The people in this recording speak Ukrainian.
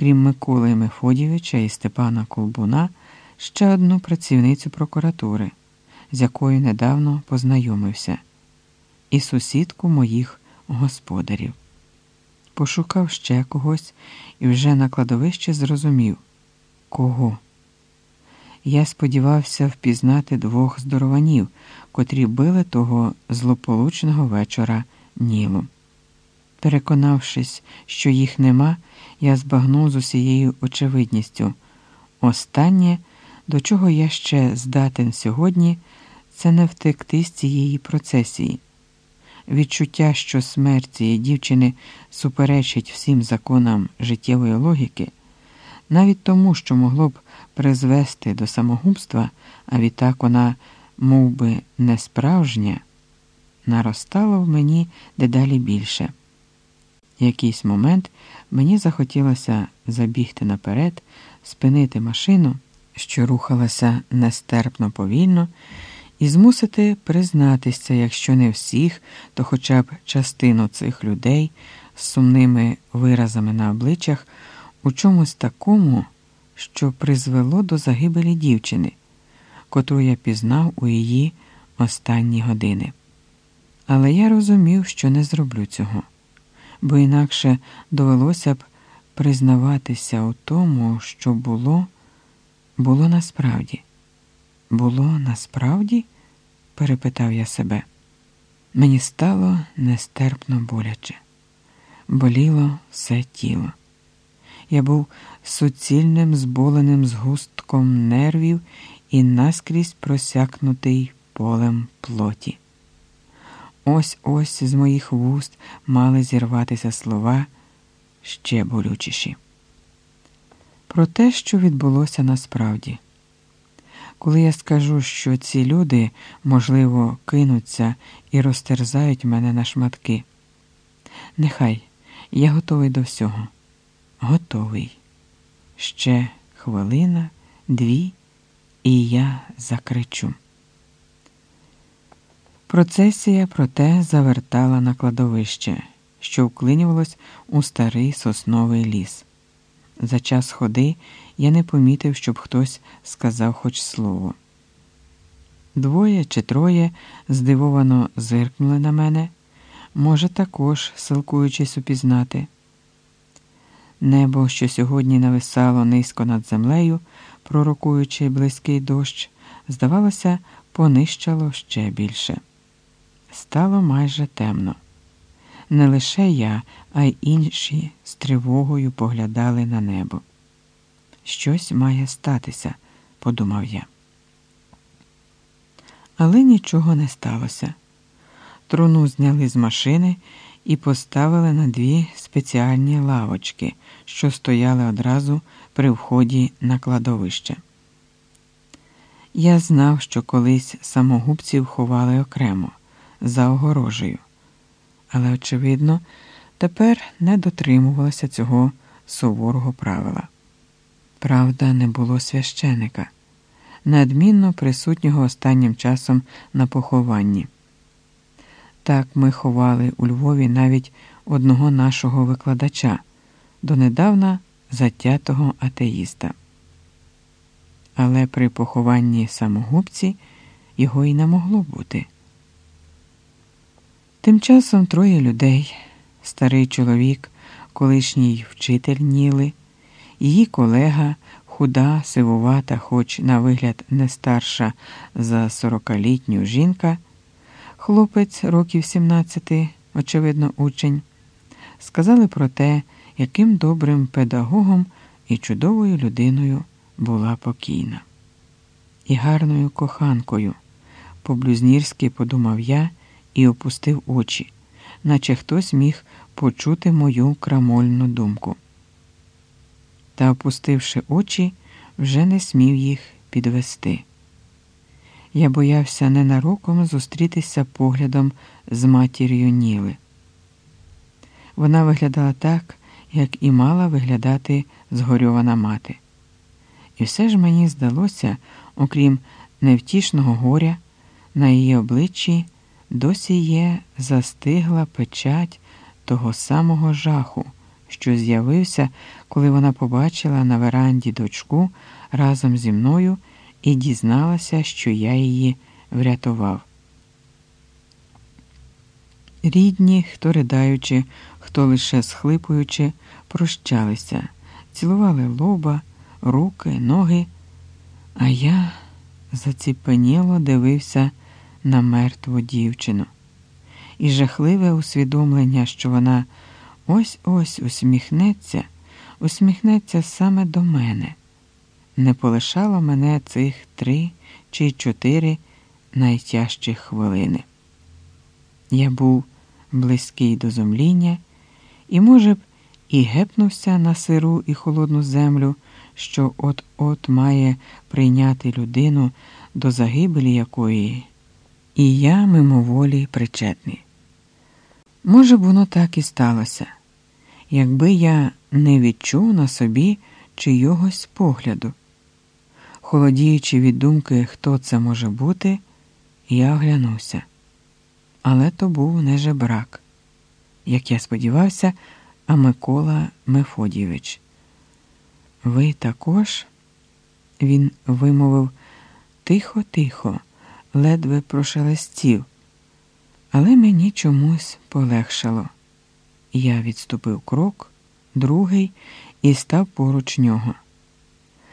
крім Миколи Мефодійовича і Степана Колбуна, ще одну працівницю прокуратури, з якою недавно познайомився, і сусідку моїх господарів. Пошукав ще когось і вже на кладовищі зрозумів кого. Я сподівався впізнати двох здорованів, котрі били того злополучного вечора Нілу. Переконавшись, що їх нема, я збагнув з усією очевидністю. Останнє, до чого я ще здатен сьогодні, це не втекти з цієї процесії. Відчуття, що смерть цієї дівчини суперечить всім законам життєвої логіки, навіть тому, що могло б призвести до самогубства, а відтак вона мов би, не справжня, наростало в мені дедалі більше. Якийсь момент мені захотілося забігти наперед, спинити машину, що рухалася нестерпно повільно, і змусити признатися, якщо не всіх, то хоча б частину цих людей з сумними виразами на обличчях у чомусь такому, що призвело до загибелі дівчини, котру я пізнав у її останні години. Але я розумів, що не зроблю цього бо інакше довелося б признаватися у тому, що було, було насправді. Було насправді? перепитав я себе. Мені стало нестерпно боляче, боліло все тіло. Я був суцільним зболеним згустком нервів і наскрізь просякнутий полем плоті. Ось ось з моїх вуст мали зірватися слова ще болючіші. Про те, що відбулося насправді. Коли я скажу, що ці люди, можливо, кинуться і розтерзають мене на шматки. Нехай я готовий до всього. Готовий. Ще хвилина, дві, і я закричу. Процесія, проте, завертала на кладовище, що вклинювалось у старий сосновий ліс. За час ходи я не помітив, щоб хтось сказав хоч слово. Двоє чи троє здивовано зиркнули на мене, може, також силкуючись упізнати. Небо, що сьогодні нависало низько над землею, пророкуючи близький дощ, здавалося, понищало ще більше. Стало майже темно. Не лише я, а й інші з тривогою поглядали на небо. Щось має статися, подумав я. Але нічого не сталося. Труну зняли з машини і поставили на дві спеціальні лавочки, що стояли одразу при вході на кладовище. Я знав, що колись самогубців ховали окремо за огорожею. Але, очевидно, тепер не дотримувалося цього суворого правила. Правда, не було священика, неодмінно присутнього останнім часом на похованні. Так ми ховали у Львові навіть одного нашого викладача, донедавна затятого атеїста. Але при похованні самогубці його й не могло бути. Тим часом троє людей, старий чоловік, колишній вчитель Ніли, її колега, худа, сивувата, хоч на вигляд не старша за сорокалітню жінка, хлопець років 17, очевидно, учень, сказали про те, яким добрим педагогом і чудовою людиною була покійна. І гарною коханкою, по-блюзнірськи подумав я і опустив очі, наче хтось міг почути мою крамольну думку. Та, опустивши очі, вже не смів їх підвести. Я боявся ненароком зустрітися поглядом з матір'ю Ніли. Вона виглядала так, як і мала виглядати згорьована мати. І все ж мені здалося, окрім невтішного горя, на її обличчі досі є застигла печать того самого жаху, що з'явився, коли вона побачила на веранді дочку разом зі мною і дізналася, що я її врятував. Рідні, хто ридаючи, хто лише схлипуючи, прощалися, цілували лоба, руки, ноги, а я заціпеніло дивився на мертву дівчину. І жахливе усвідомлення, що вона ось ось усміхнеться, усміхнеться саме до мене, не полишало мене цих три чи чотири найтяжчі хвилини. Я був близький до зумління, і, може б, і гепнувся на сиру і холодну землю, що от-от має прийняти людину, до загибелі якої, і я мимоволі причетний. Може б, воно так і сталося, якби я не відчув на собі чийогось погляду. Холодіючи від думки, хто це може бути, я оглянувся. Але то був не жебрак, як я сподівався, а Микола Мефодійович. Ви також? Він вимовив тихо-тихо, ледве прошелестів, але мені чомусь полегшало. Я відступив крок, другий і став поруч нього.